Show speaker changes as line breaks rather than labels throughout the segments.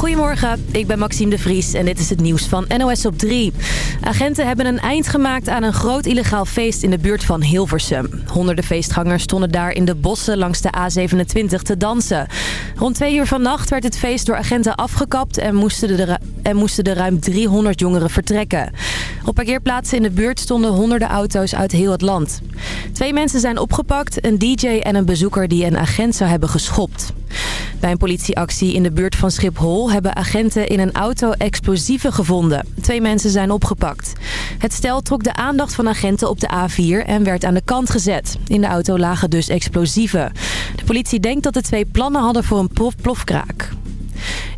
Goedemorgen, ik ben Maxime de Vries en dit is het nieuws van NOS op 3. Agenten hebben een eind gemaakt aan een groot illegaal feest in de buurt van Hilversum. Honderden feestgangers stonden daar in de bossen langs de A27 te dansen. Rond twee uur vannacht werd het feest door agenten afgekapt en moesten de, en moesten ruim 300 jongeren vertrekken. Op parkeerplaatsen in de buurt stonden honderden auto's uit heel het land. Twee mensen zijn opgepakt, een DJ en een bezoeker die een agent zou hebben geschopt. Bij een politieactie in de buurt van Schiphol hebben agenten in een auto explosieven gevonden. Twee mensen zijn opgepakt. Het stel trok de aandacht van agenten op de A4 en werd aan de kant gezet. In de auto lagen dus explosieven. De politie denkt dat de twee plannen hadden voor een plofkraak.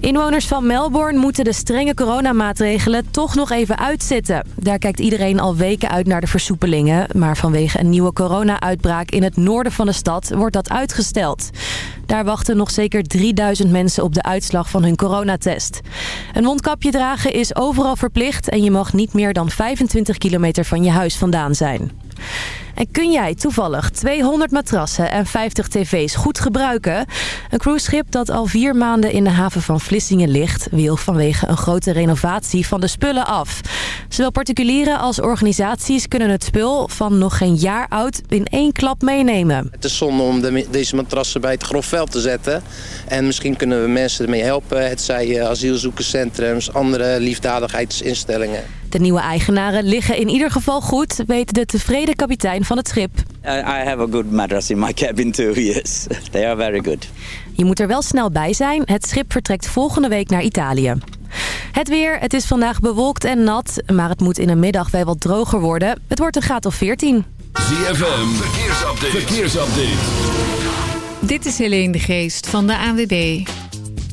Inwoners van Melbourne moeten de strenge coronamaatregelen toch nog even uitzitten. Daar kijkt iedereen al weken uit naar de versoepelingen. Maar vanwege een nieuwe corona-uitbraak in het noorden van de stad wordt dat uitgesteld. Daar wachten nog zeker 3000 mensen op de uitslag van hun coronatest. Een mondkapje dragen is overal verplicht en je mag niet meer dan 25 kilometer van je huis vandaan zijn. En kun jij toevallig 200 matrassen en 50 tv's goed gebruiken? Een cruiseschip dat al vier maanden in de haven van Vlissingen ligt... wil vanwege een grote renovatie van de spullen af. Zowel particulieren als organisaties kunnen het spul van nog geen jaar oud... in één klap meenemen.
Het is zonde om de, deze matrassen bij het grofveld te zetten. En misschien kunnen we mensen ermee helpen. Het zij asielzoekerscentrums, andere liefdadigheidsinstellingen.
De nieuwe eigenaren liggen in ieder geval goed, weet de tevreden kapitein van het schip.
I have a good mattress in my cabin too, yes. They are very good.
Je moet er wel snel bij zijn. Het schip vertrekt volgende week naar Italië. Het weer, het is vandaag bewolkt en nat, maar het moet in de middag wel wat droger worden. Het wordt een graad of 14.
ZFM, verkeersupdate. verkeersupdate.
Dit is Helene de Geest van de ANWB.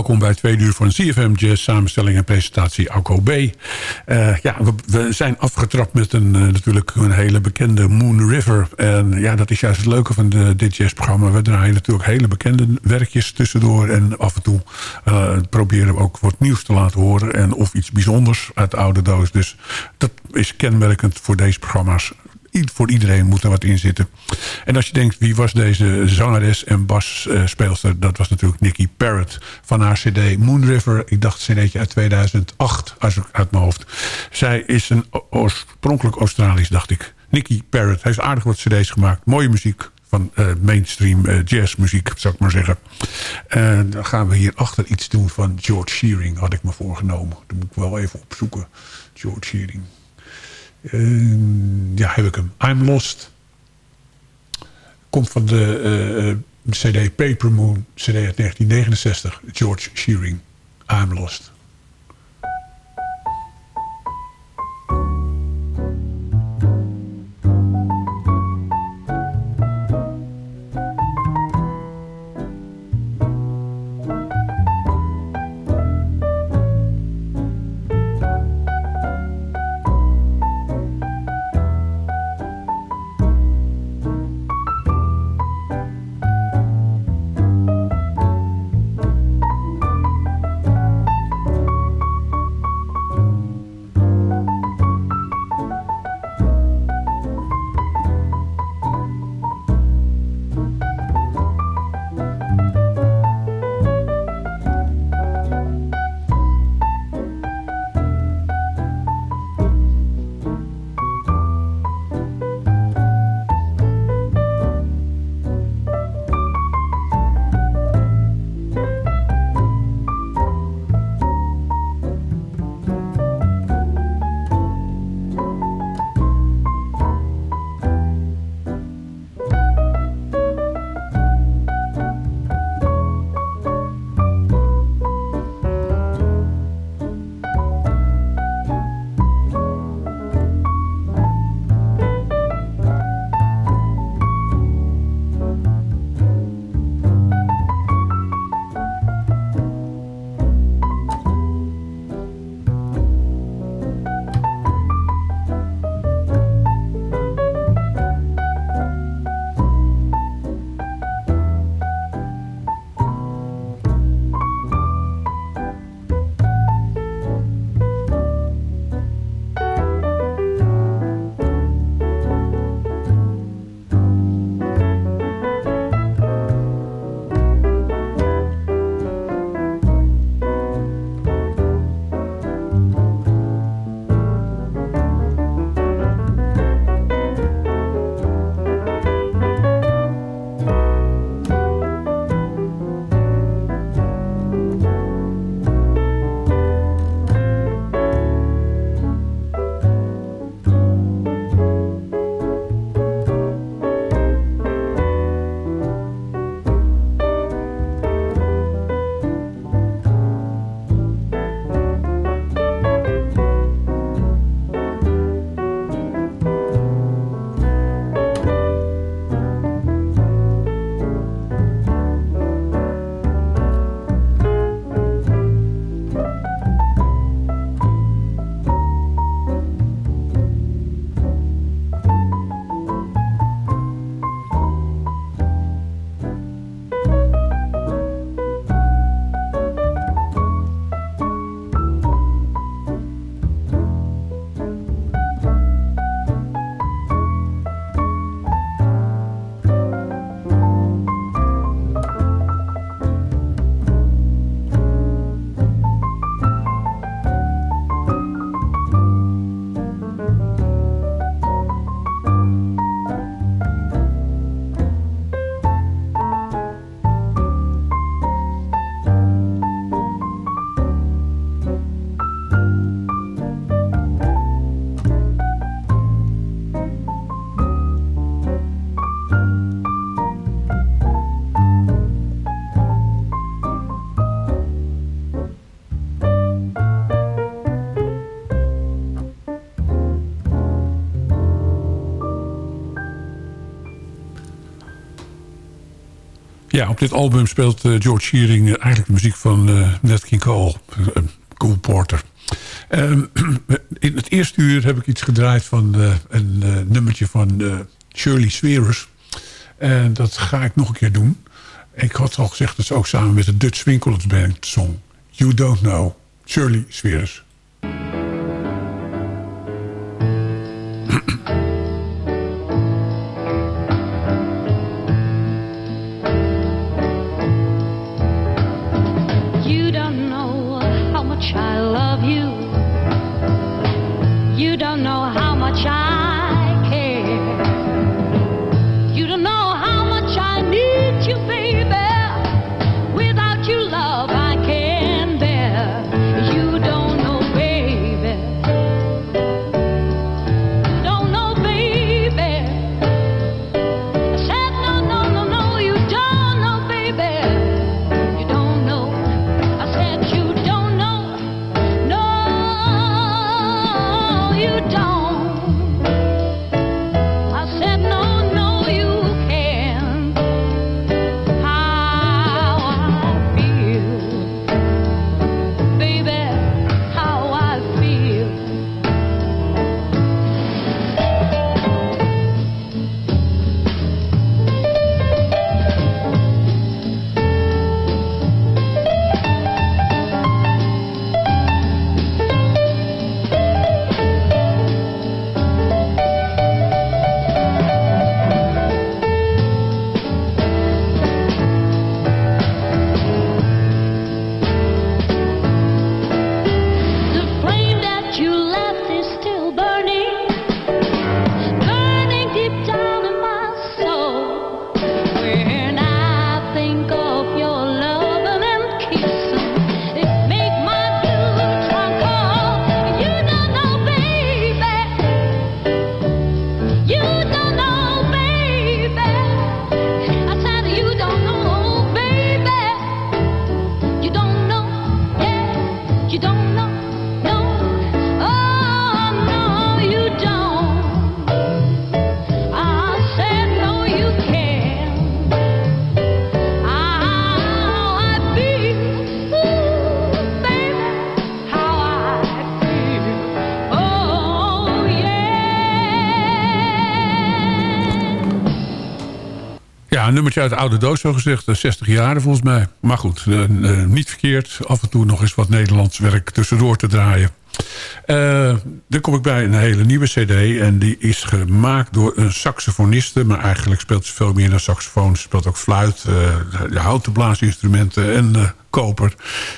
Welkom bij twee uur van CFM Jazz, samenstelling en presentatie Alco B. Eh, ja, we, zijn afgetrapt met een, eh, natuurlijk een hele bekende Moon River. En ja, dat is juist het leuke van de, dit jazzprogramma. We draaien natuurlijk hele bekende werkjes tussendoor. En af en toe eh, proberen we ook wat nieuws te laten horen. En of iets bijzonders uit de oude doos. Dus dat is kenmerkend voor deze programma's voor iedereen moet er wat in zitten. En als je denkt, wie was deze zangeres en basspeelster? Dat was natuurlijk Nicky Parrott van haar cd Moon River. Ik dacht cd'tje uit 2008, als ik uit mijn hoofd. Zij is een oorspronkelijk Australisch, dacht ik. Nicky Parrott heeft aardig wat cd's gemaakt. Mooie muziek van eh, mainstream eh, jazzmuziek, zou ik maar zeggen. En dan gaan we hier achter iets doen van George Shearing, had ik me voorgenomen. Dat moet ik wel even opzoeken. George Shearing. Eh, ja, heb ik hem. I'm Lost. Komt van de eh, eh, CD Paper Moon, CD uit 1969. George Shearing. I'm Lost.
Op dit album speelt eh, George Shearing eh, eigenlijk de muziek van eh Nat King Cole. Cole Porter. Ehm, in het eerste uur heb ik iets gedraaid van een nummertje van Shirley Sweerers. En dat ga ik nog een keer doen. Ik had al gezegd dat ze ook samen met de Dutch Winkelers Band zong. You Don't Know. Shirley Sweerers. Een nummertje uit de oude doos zo gezegd. eh, 60 jaren volgens mij. Maar goed, eh, eh, niet verkeerd. Af en toe nog eens wat Nederlands werk tussendoor te draaien. Eh, dan kom ik bij een hele nieuwe cd. En die is gemaakt door een saxofoniste. Maar eigenlijk speelt ze veel meer dan saxofoon. Ze speelt ook fluit, de houten blaasinstrumenten en eh, koper.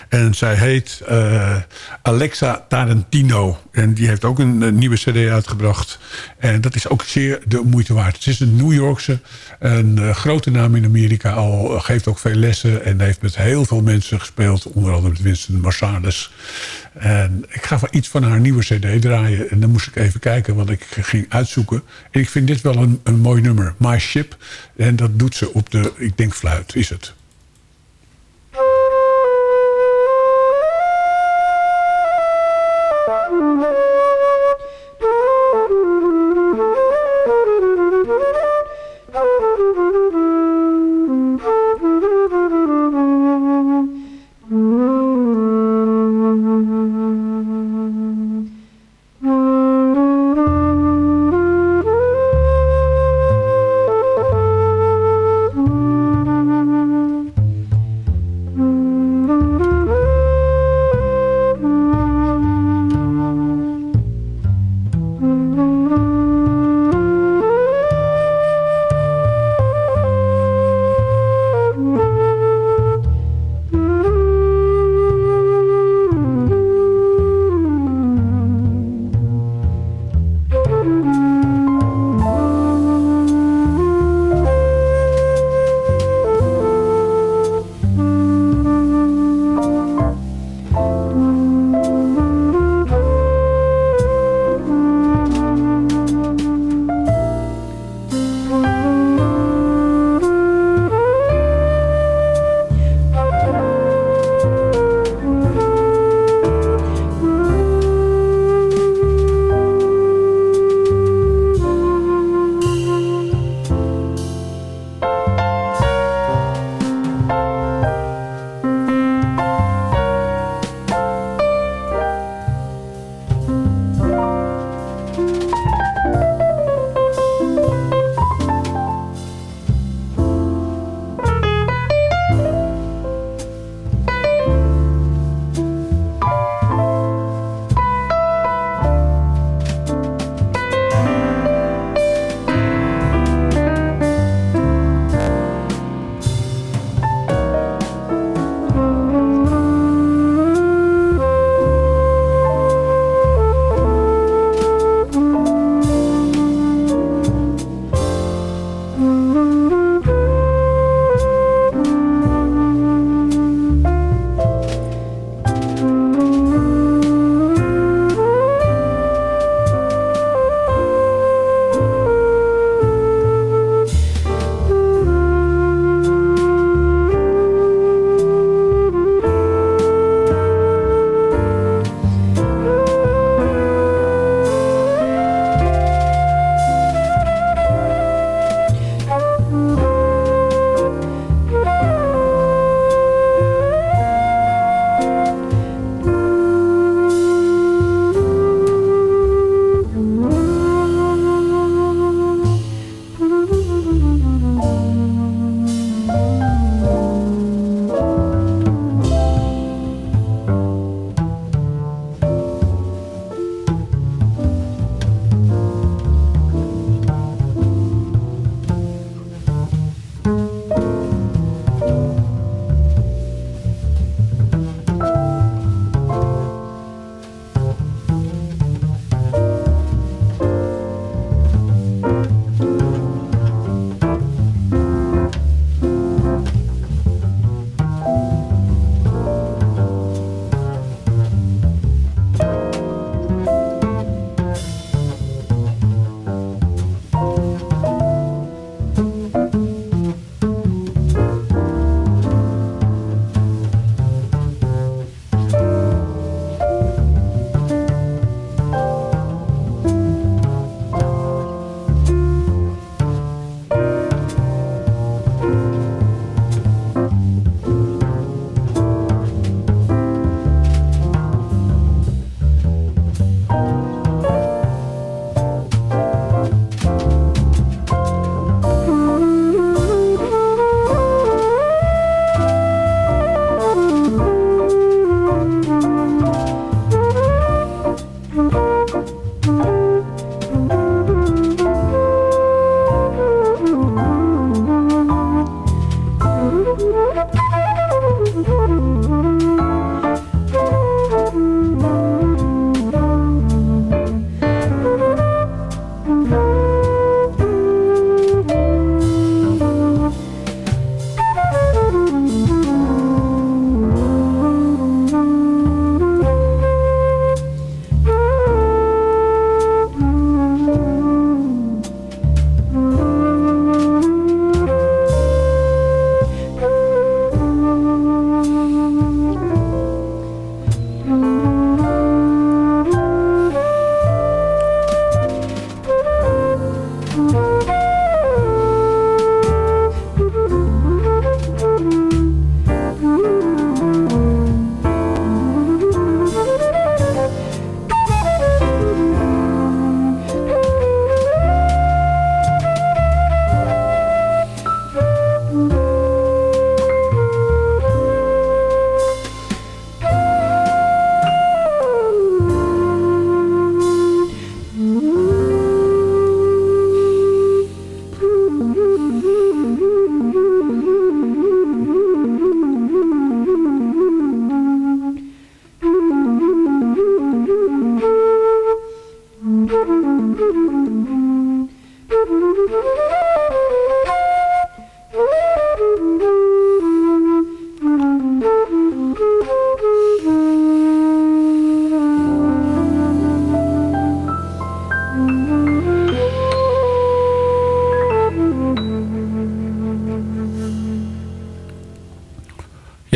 En zij heet Alexa Tarantino. En die heeft ook een, nieuwe cd uitgebracht. En dat is ook zeer de moeite waard. Het is een New Yorkse, een grote naam in Amerika al. Geeft ook veel lessen en heeft met heel veel mensen gespeeld. Onder andere met Winston Marsalis. En ik ga iets van haar nieuwe cd draaien. En dan moest ik even kijken wat ik ging uitzoeken. En ik vind dit wel een, een mooi nummer. My Ship. En dat doet ze op de, ik denk fluit, is het.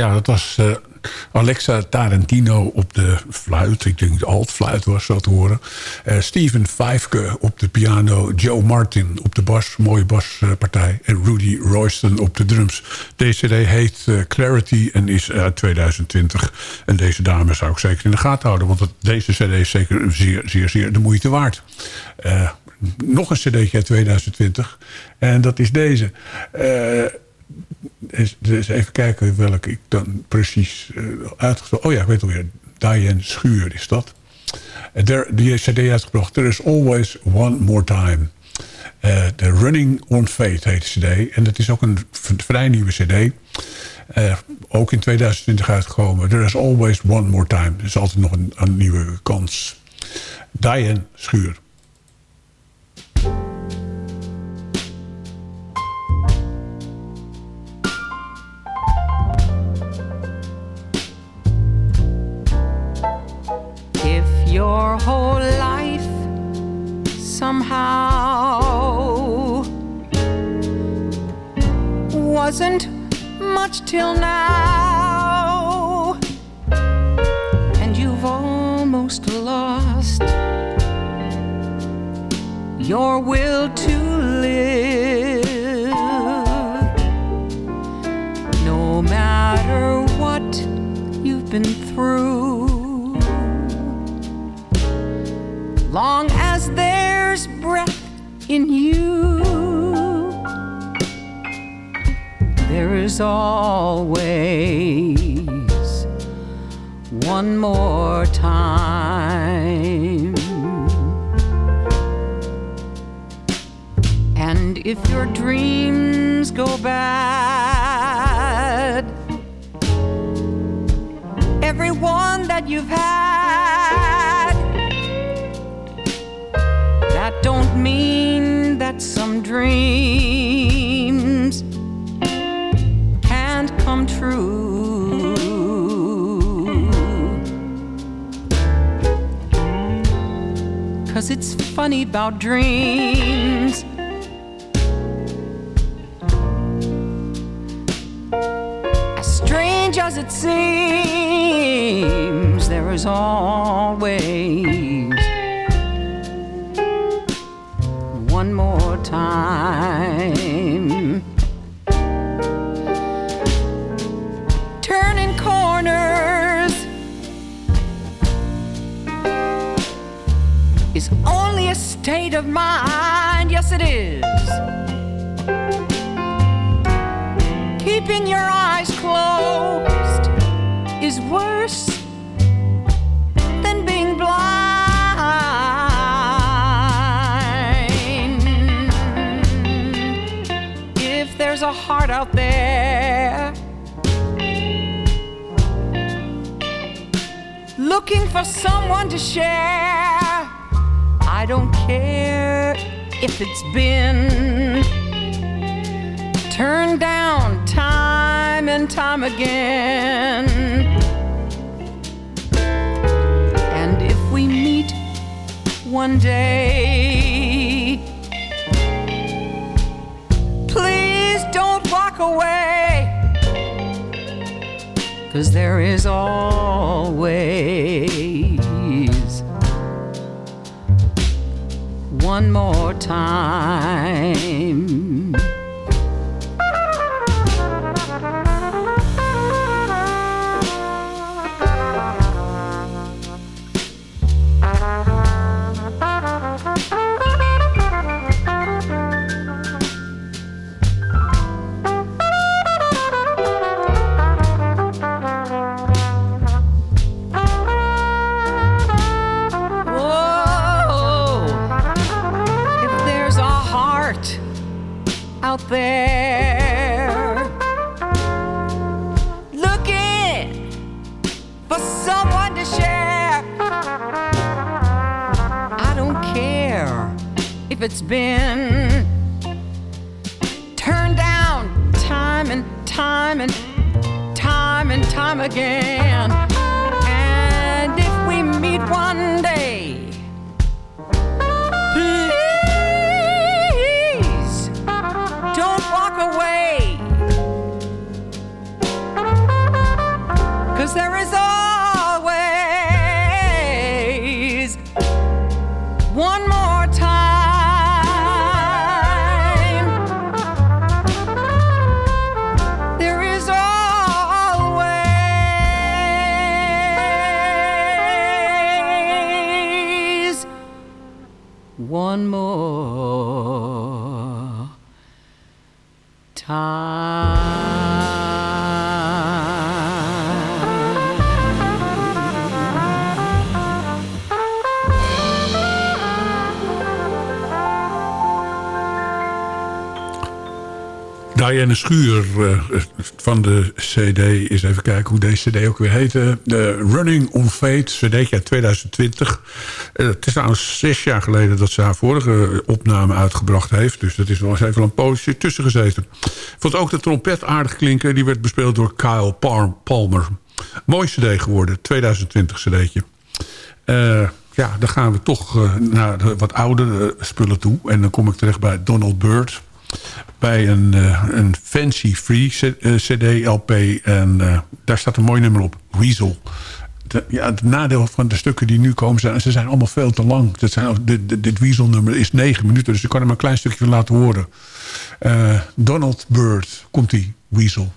Ja, dat was eh, Alexa Tarantino op de fluit. Ik denk dat altfluit was zo te horen. Eh, Steven Vijfke op de piano. Joe Martin op de bas, mooie baspartij. en Rudy Royston op de drums. Deze CD heet eh, Clarity en is uit 2020. En deze dame zou ik zeker in de gaten houden. Want deze CD is zeker zeer, zeer, zeer de moeite waard. Nog een cd'tje uit 2020. En dat is deze. Dus even kijken welke ik dan precies uh, uitgesproken... Oh ja, ik weet alweer. Diane Schuur is dat. Der, die cd uitgebracht. There is always one more time. Uh, The Running on Fate heet de cd. En dat is ook een vrij nieuwe cd. Uh, ook in 2020 uitgekomen. There is always one more time. Er is altijd nog een, een nieuwe kans. Diane Schuur.
Your whole life somehow. Wasn't much till now, and you've almost lost your will to live, no matter what you've been through long as there's breath in you, there is always one more time. And if your dreams go bad, dreams can't come true. Cause it's funny about dreams. As strange as it seems, there is always time. Turning corners is only a state of mind. Yes, it is. Keeping your eyes closed is worse a heart out there looking for someone to share, I don't care if it's been turned down time and time again. And if we meet one day, Cause there is always one more time. It's been turned down time and time and time and time again.
Diane Schuur eh, van de CD. Eens even kijken hoe deze CD ook weer heette. De Running on Fate, CD uit 2020. Eh, het is trouwens zes jaar geleden dat ze haar vorige opname uitgebracht heeft. Dus dat is wel eens even een poosje tussen gezeten. Vond ook de trompet aardig klinken. Die werd bespeeld door Kyle Palm- Palmer. Mooi CD geworden, 2020 CD'tje. Eh, ja, dan gaan we toch eh, naar de wat oudere spullen toe. En dan kom ik terecht bij Donald Byrd bij een, eh, een fancy free cd, LP. En eh, daar staat een mooi nummer op. Weasel. De, ja, het nadeel van de stukken die nu komen zijn... ze zijn allemaal veel te lang. Dat zijn, dit, dit, dit is negen minuten. Dus ik kan maar een klein stukje laten horen. Eh, Donald Byrd. Komt die Weasel.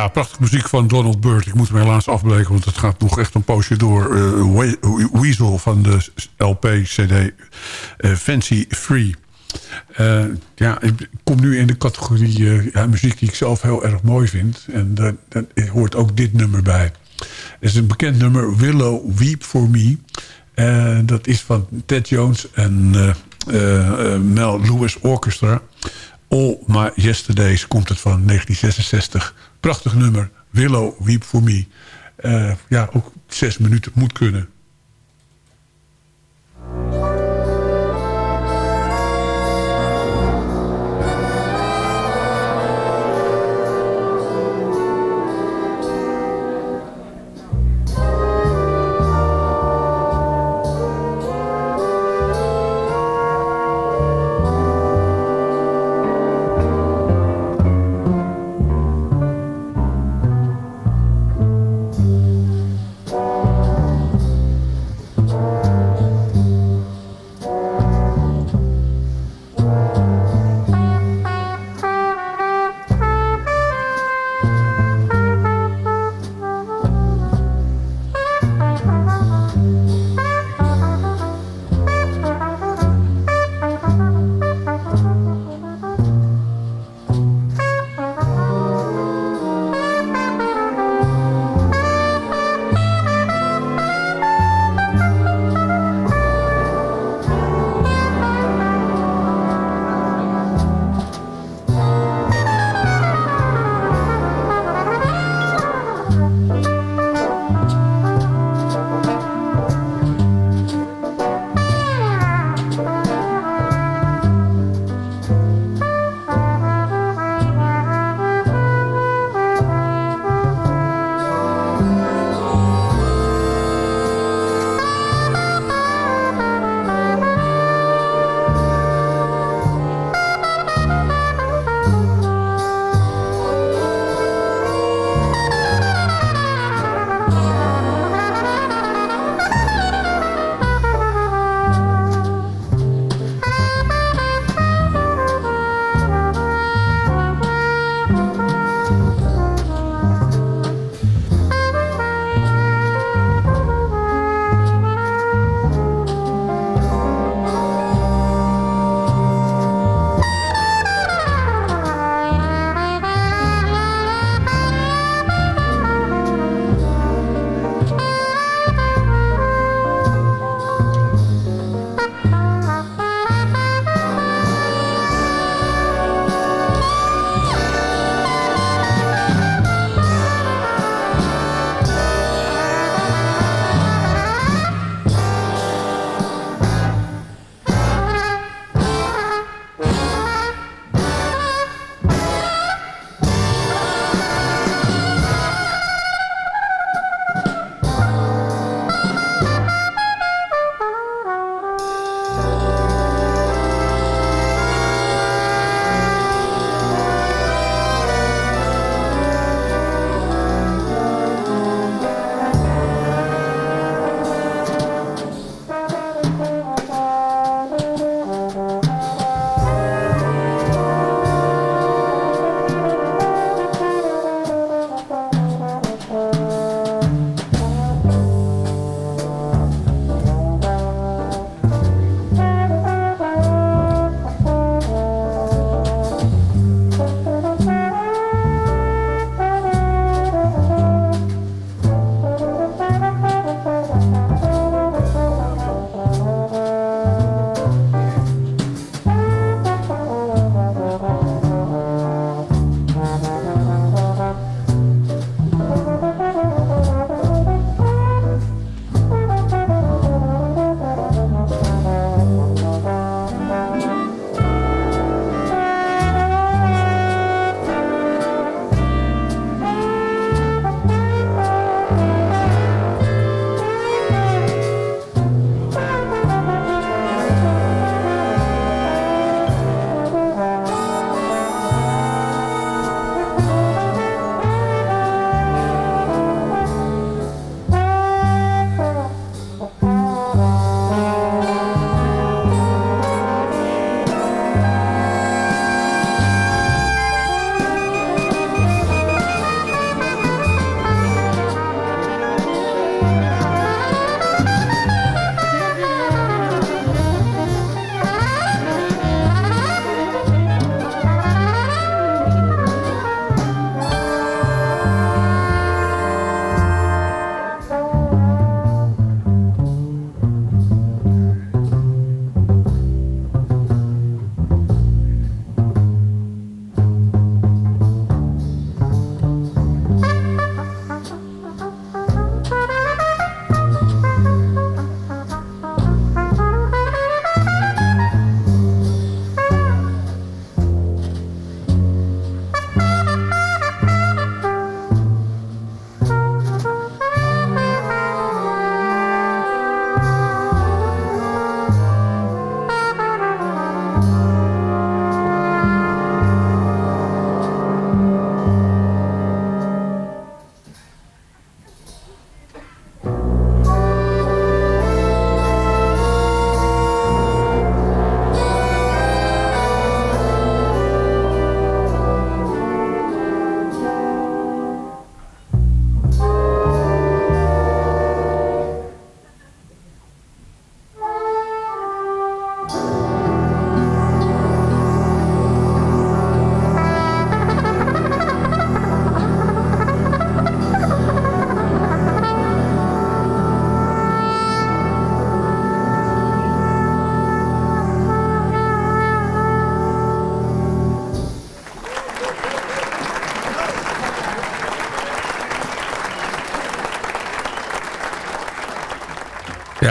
Ja, prachtige muziek van Donald Byrd. Ik moet hem helaas afbreken, want het gaat nog echt een poosje door. Eh, We- Weasel van de LP-CD eh, Fancy Free. Eh, ja, ik kom nu in de categorie ja, muziek die ik zelf heel erg mooi vind. En daar, daar hoort ook dit nummer bij. Het is een bekend nummer, Willow Weep For Me. Dat is van Ted Jones en Mel Lewis Orchestra. All My Yesterdays komt het van 1966. Prachtig nummer, Willow Weep For Me. Eh, ja, ook zes minuten moet kunnen.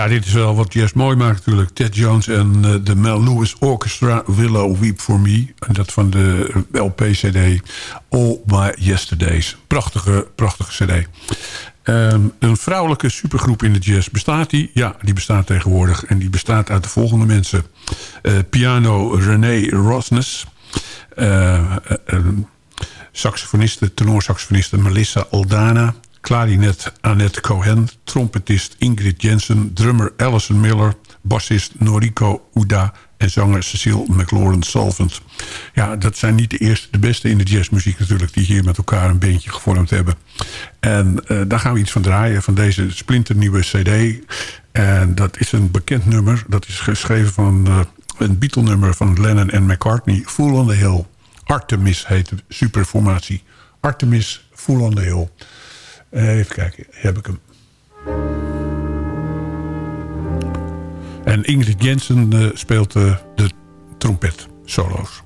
Dit is wel wat jazz mooi maakt natuurlijk. Ted Jones en eh, de Mel Lewis Orchestra Willow Weep For Me. En dat van de LP-CD All My Yesterdays. Prachtige, prachtige CD. Ehm, een vrouwelijke supergroep in de jazz. Bestaat die? Ja, die bestaat tegenwoordig. En die bestaat uit de volgende mensen. Eh, piano René Rosnes. Eh, saxofoniste, tenorsaxofoniste Melissa Aldana. Klarinet Annette Cohen. Trompetist Ingrid Jensen. Drummer Alison Miller. Bassist Noriko Uda. En zanger Cecile McLaurin Salvant. Ja, dat zijn niet de eerste, de beste in de jazzmuziek natuurlijk... die hier met elkaar een beentje gevormd hebben. En eh, daar gaan we iets van draaien, van deze splinternieuwe cd. En dat is een bekend nummer. Dat is geschreven van eh, een Beatle-nummer van Lennon en McCartney. Fool on the Hill. Artemis heet de superformatie. Artemis, Fool on the Hill. Eh, even kijken, heb ik hem. En Ingrid Jensen eh, speelt eh, de trompet solo's.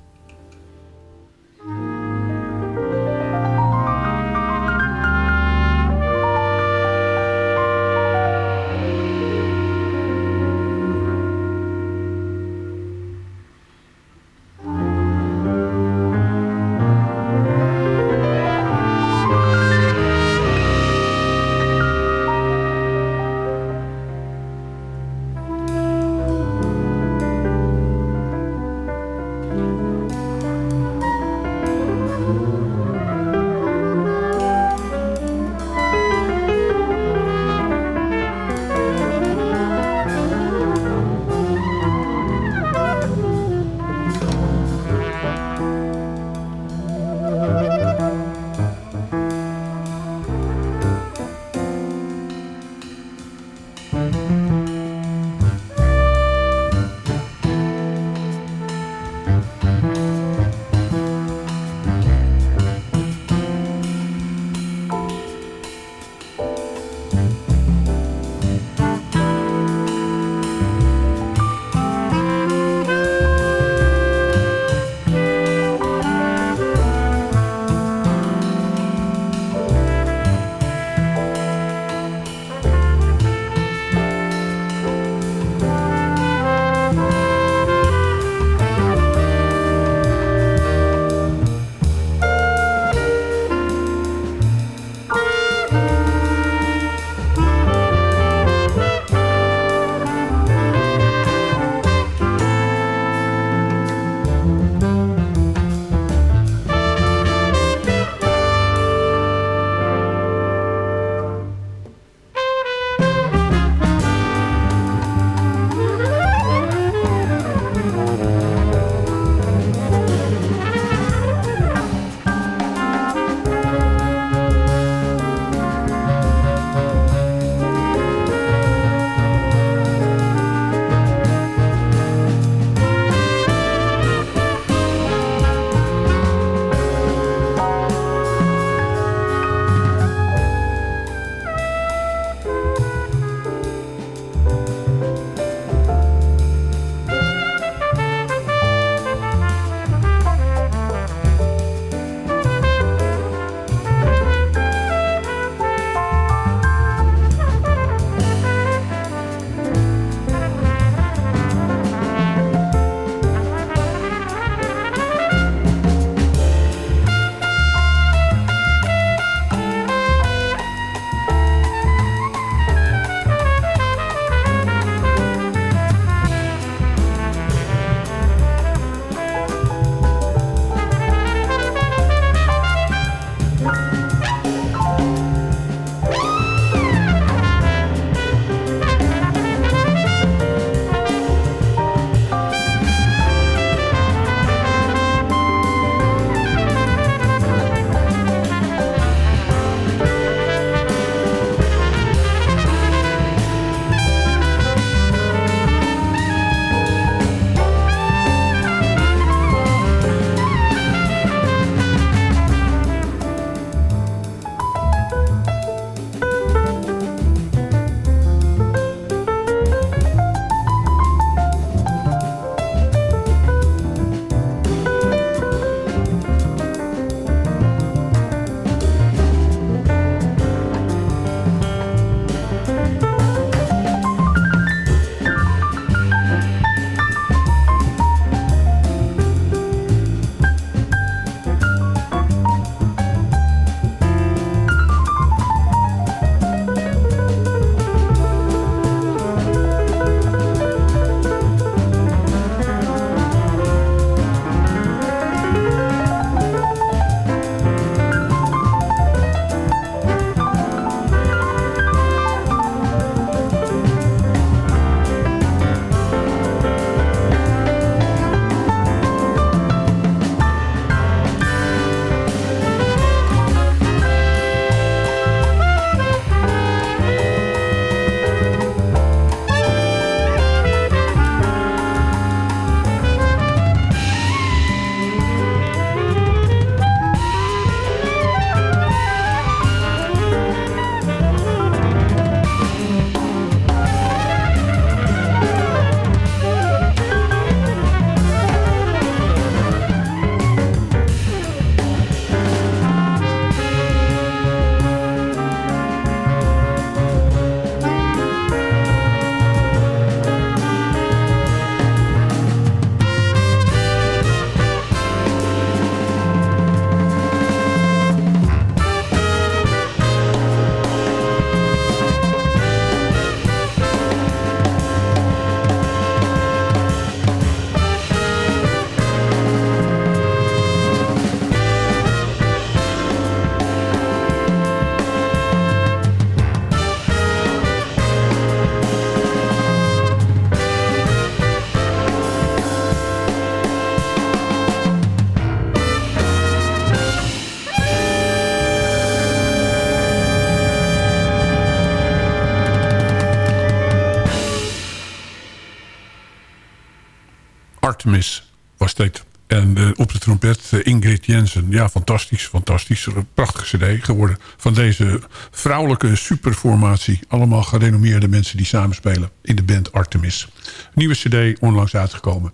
Artemis was dit. En eh, op de trompet eh, Ingrid Jensen. Ja, fantastisch, fantastisch. Prachtige cd geworden van deze vrouwelijke superformatie. Allemaal gerenommeerde mensen die samenspelen in de band Artemis. Nieuwe cd, onlangs uitgekomen.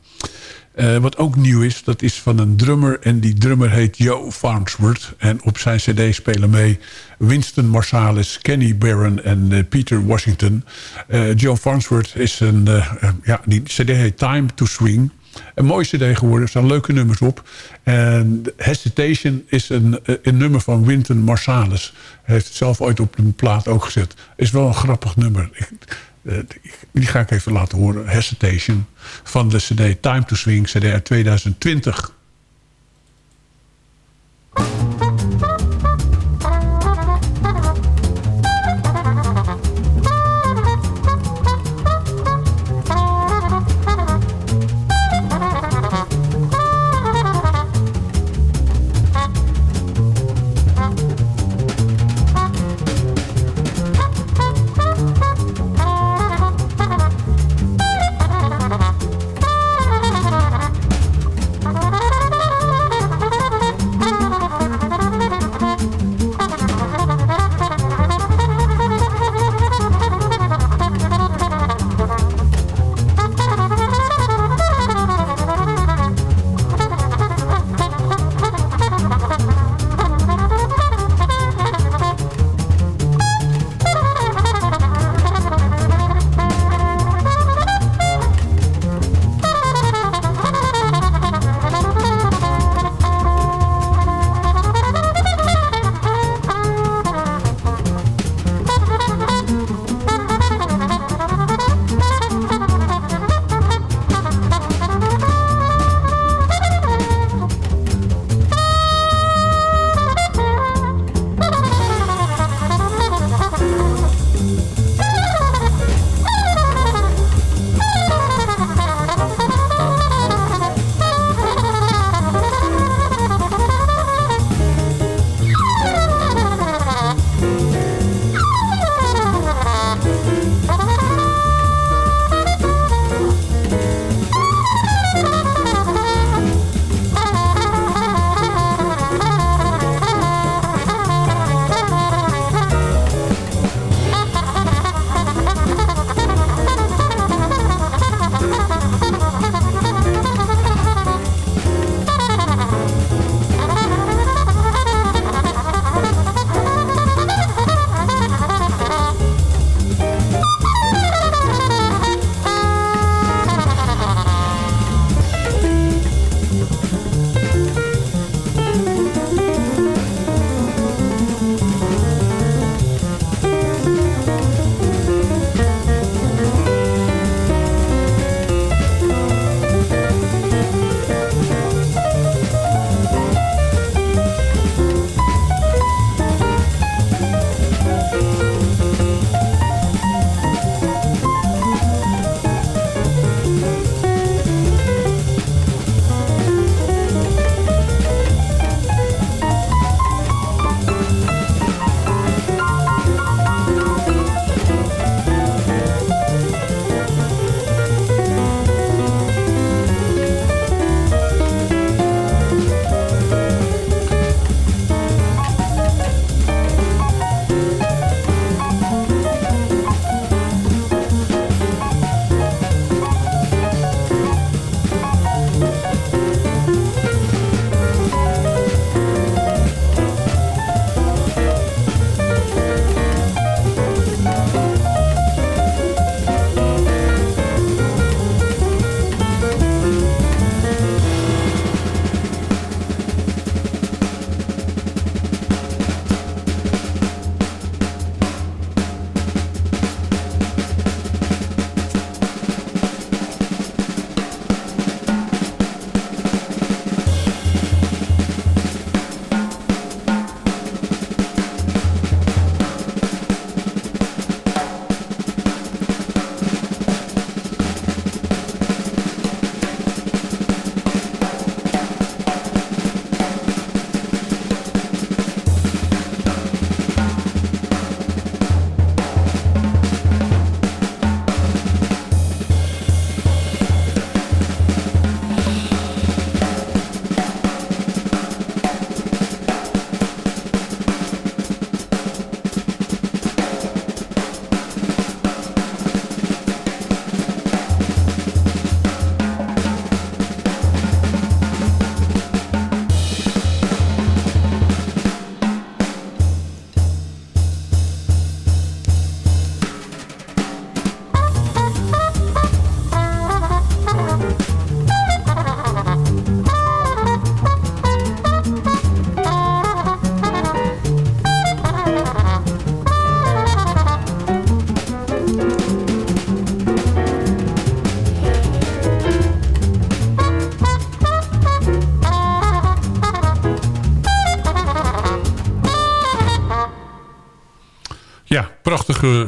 Eh, wat ook nieuw is, dat is van een drummer. En die drummer heet Joe Farnsworth. En op zijn cd spelen mee Winston Marsalis, Kenny Barron en Peter Washington. Joe Farnsworth is een... ja, die cd heet Time to Swing. Een mooie cd geworden, er staan leuke nummers op. En Hesitation is een, eh, een nummer van Wynton Marsalis. Hij heeft het zelf ooit op een plaat ook gezet. Is wel een grappig nummer. Ik, eh, die ga ik even laten horen. Hesitation van de cd Time to Swing, cd uit 2020.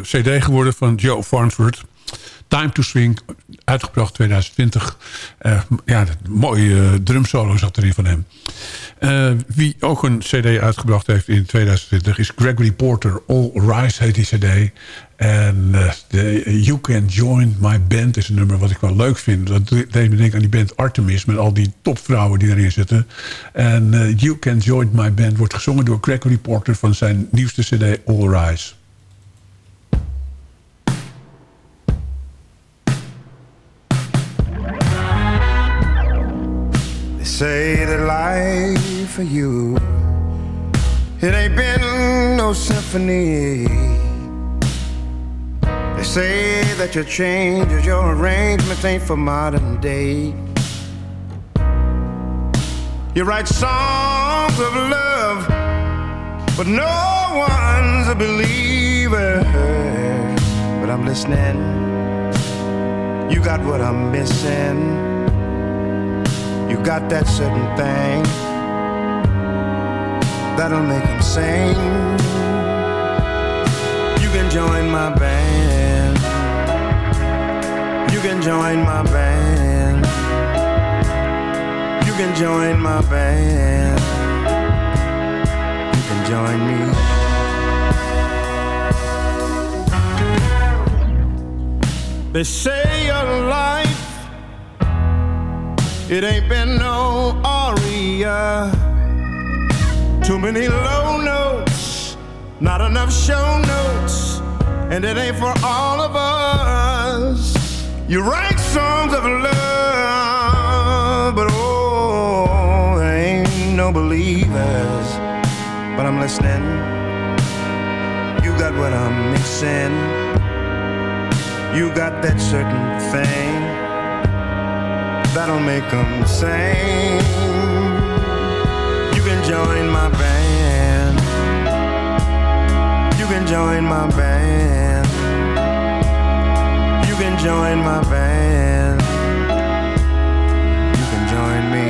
Cd geworden van Joe Farnsworth. Time to Swing, uitgebracht 2020. Eh, ja, mooie eh, drumsolo zat erin van hem. Eh, wie ook een cd uitgebracht heeft in 2020 is Gregory Porter. All Rise heet die cd. En You Can Join My Band is een nummer wat ik wel leuk vind. Dat deed me denken aan die band Artemis... met al die topvrouwen die erin zitten. En You Can Join My Band wordt gezongen door Gregory Porter... van zijn nieuwste cd All Rise.
Say that life for you, it ain't been no symphony. They say that your changes, your arrangements ain't for modern day. You write songs of love, but no one's a believer. But I'm listening. You got what I'm missing. You got that certain thing that'll make them sing. You can join my band. You can join my band. You can join my band. You can join me. They say you're life it ain't been no aria. Too many low notes, not enough show notes, and it ain't for all of us. You write songs of love, but oh, there ain't no believers. But I'm listening. You got what I'm missing. You got that certain thing that'll make them sing. You can join my band. You can join my band. You can join my band. You can join me.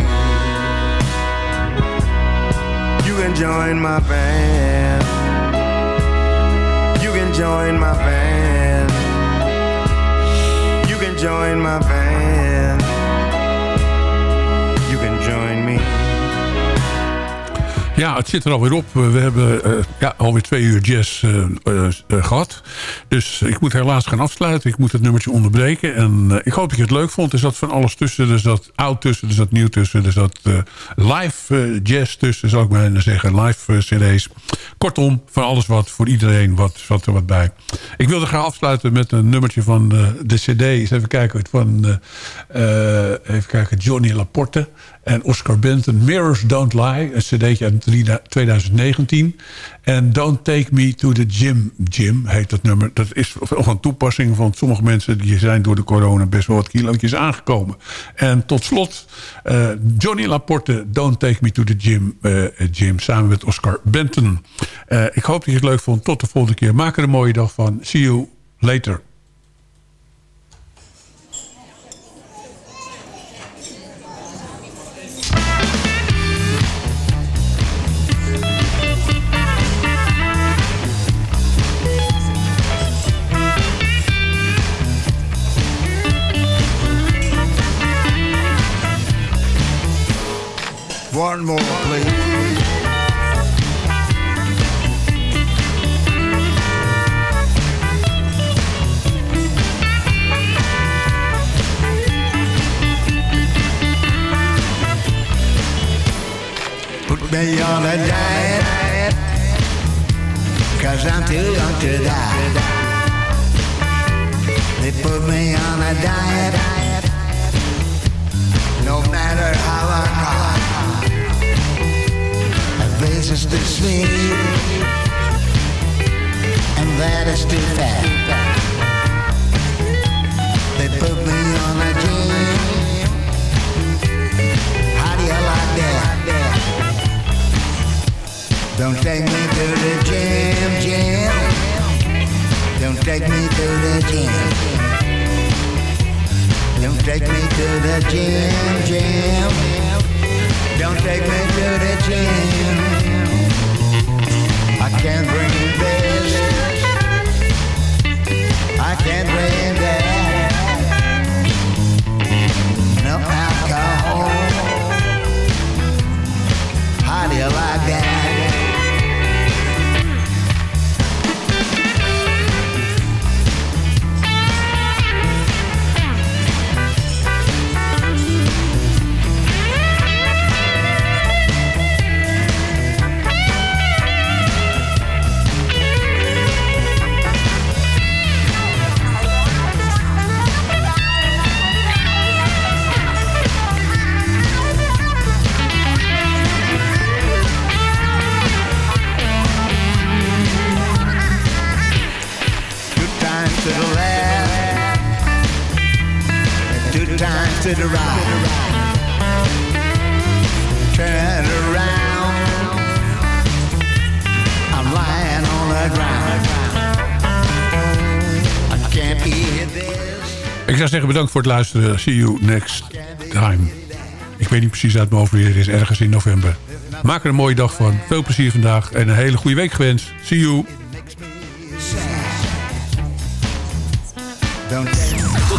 You can join my band. You can join my band. You can join my band.
Ja, het zit er alweer op. We hebben eh, ja, alweer twee uur jazz eh, eh, eh, gehad. Dus ik moet helaas gaan afsluiten. Ik moet het nummertje onderbreken. En ik hoop dat je het leuk vond. Er zat van alles tussen. Er zat oud tussen, er zat nieuw tussen. Er zat live jazz tussen, zou ik maar zeggen. Live cd's. Kortom, van alles wat. Voor iedereen wat, zat er wat bij. Ik wilde graag afsluiten met een nummertje van de cd. Eens even kijken. Van, even kijken. Johnny Laporte en Oscar Benton. Mirrors Don't Lie. Een cd'tje uit 2019. En Don't Take Me to the Gym. Gym heet dat nummer. Dat is van toepassing. Want sommige mensen die zijn door de corona best wel wat kilootjes aangekomen. En tot slot eh, Johnny Laporte. Don't Take Me to the Gym. eh, gym samen met Oscar Benton. Eh, ik hoop dat je het leuk vond. Tot de volgende keer. Maak er een mooie dag van. See you later.
One more, please. Put me on a diet, cause I'm too young to die. They put me on a diet, no matter how I try. This is too sweet, and that is too fat. They put me on a gym. How do you like that? Don't take me to the gym, gym. Don't take me to the gym. Don't take me to the gym, gym. Don't take me to the gym. I can't bring this.
I can't bring that. No alcohol. How do you like that? The right. Turn around, I'm lying on the ground. I can't hear this.
Ik zou zeggen bedankt voor het luisteren. See you next time. Ik weet niet precies uit mijn hoofd is. Ergens in november. Maak er een mooie dag van. Veel plezier vandaag. En een hele goede week gewenst. See you.